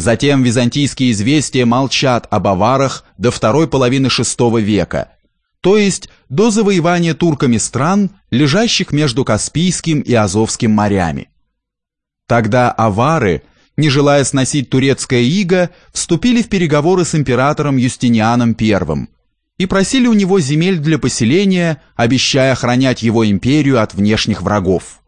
Затем византийские известия молчат об аварах до второй половины VI века, то есть до завоевания турками стран, лежащих между Каспийским и Азовским морями. Тогда авары, не желая сносить турецкое иго, вступили в переговоры с императором Юстинианом I и просили у него земель для поселения, обещая охранять его империю от внешних врагов.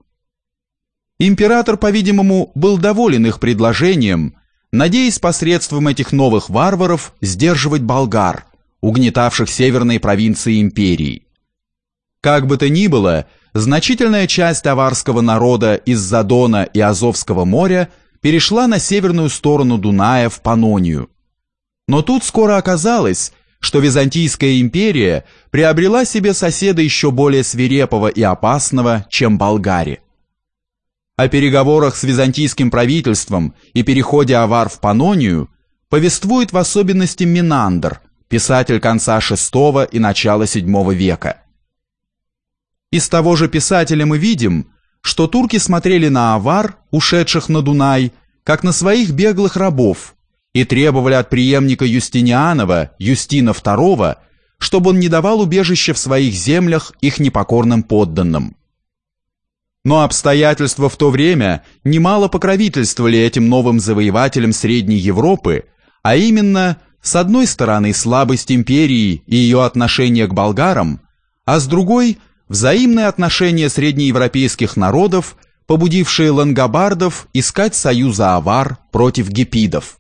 Император, по-видимому, был доволен их предложением, надеясь посредством этих новых варваров сдерживать болгар, угнетавших северные провинции империи. Как бы то ни было, значительная часть аварского народа из Задона и Азовского моря перешла на северную сторону Дуная в Панонию. Но тут скоро оказалось, что Византийская империя приобрела себе соседа еще более свирепого и опасного, чем Болгари. О переговорах с византийским правительством и переходе авар в Панонию повествует в особенности Минандр, писатель конца VI и начала VII века. Из того же писателя мы видим, что турки смотрели на авар, ушедших на Дунай, как на своих беглых рабов, и требовали от преемника Юстинианова, Юстина II, чтобы он не давал убежища в своих землях их непокорным подданным. Но обстоятельства в то время немало покровительствовали этим новым завоевателям Средней Европы, а именно, с одной стороны, слабость империи и ее отношение к болгарам, а с другой – взаимное отношение среднеевропейских народов, побудившие лангобардов искать союза авар против гепидов.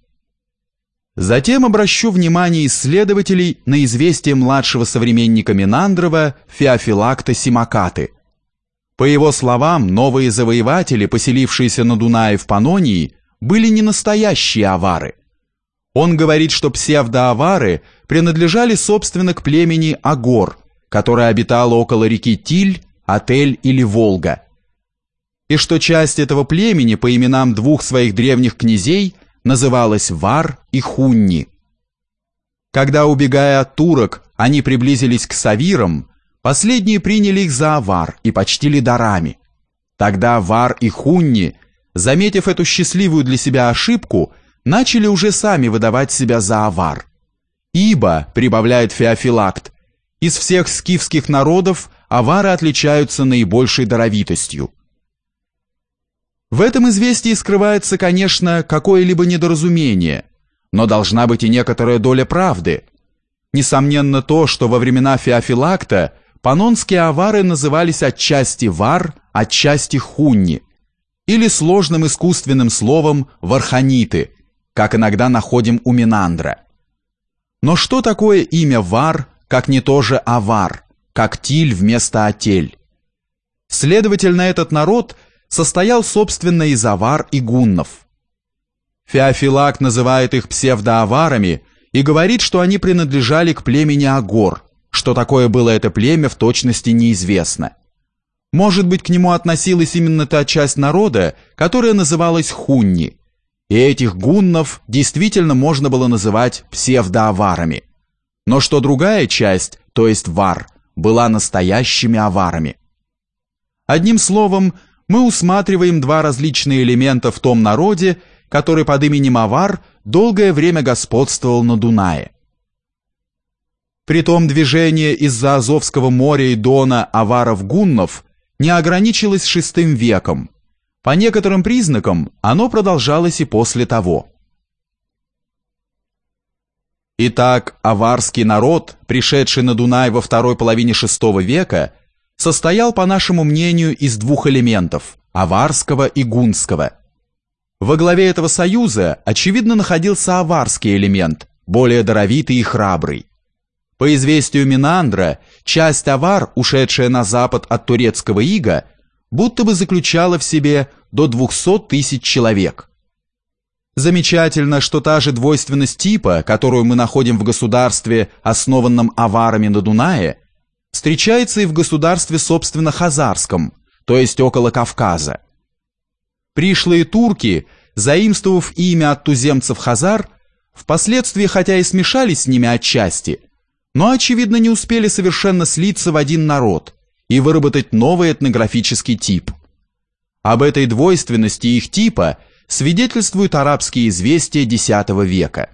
Затем обращу внимание исследователей на известие младшего современника Минандрова Феофилакта Симакаты – по его словам, новые завоеватели, поселившиеся на Дунае в Панонии, были не настоящие авары. Он говорит, что псевдоавары принадлежали собственно к племени Агор, которое обитало около реки Тиль, Отель или Волга. И что часть этого племени по именам двух своих древних князей называлась Вар и Хунни. Когда, убегая от турок, они приблизились к Савирам, Последние приняли их за авар и почтили дарами. Тогда Вар и Хунни, заметив эту счастливую для себя ошибку, начали уже сами выдавать себя за авар. Ибо, прибавляет Феофилакт, из всех скифских народов авары отличаются наибольшей даровитостью. В этом известии скрывается, конечно, какое-либо недоразумение, но должна быть и некоторая доля правды. Несомненно то, что во времена Феофилакта Панонские авары назывались отчасти вар, отчасти хунни, или сложным искусственным словом варханиты, как иногда находим у Минандра. Но что такое имя вар, как не тоже авар, как тиль вместо отель? Следовательно, этот народ состоял собственно из авар и гуннов. Феофилак называет их псевдоаварами и говорит, что они принадлежали к племени Агор – что такое было это племя, в точности неизвестно. Может быть, к нему относилась именно та часть народа, которая называлась хунни. И этих гуннов действительно можно было называть псевдоаварами. Но что другая часть, то есть вар, была настоящими аварами. Одним словом, мы усматриваем два различные элемента в том народе, который под именем Авар долгое время господствовал на Дунае. Притом движение из-за Азовского моря и Дона аваров-гуннов не ограничилось шестым веком. По некоторым признакам оно продолжалось и после того. Итак, аварский народ, пришедший на Дунай во второй половине VI века, состоял, по нашему мнению, из двух элементов – аварского и гунского. Во главе этого союза, очевидно, находился аварский элемент, более даровитый и храбрый. По известию Минандра, часть авар, ушедшая на запад от турецкого ига, будто бы заключала в себе до 200 тысяч человек. Замечательно, что та же двойственность типа, которую мы находим в государстве, основанном аварами на Дунае, встречается и в государстве, собственно, хазарском, то есть около Кавказа. Пришлые турки, заимствовав имя от туземцев хазар, впоследствии хотя и смешались с ними отчасти – но, очевидно, не успели совершенно слиться в один народ и выработать новый этнографический тип. Об этой двойственности их типа свидетельствуют арабские известия X века.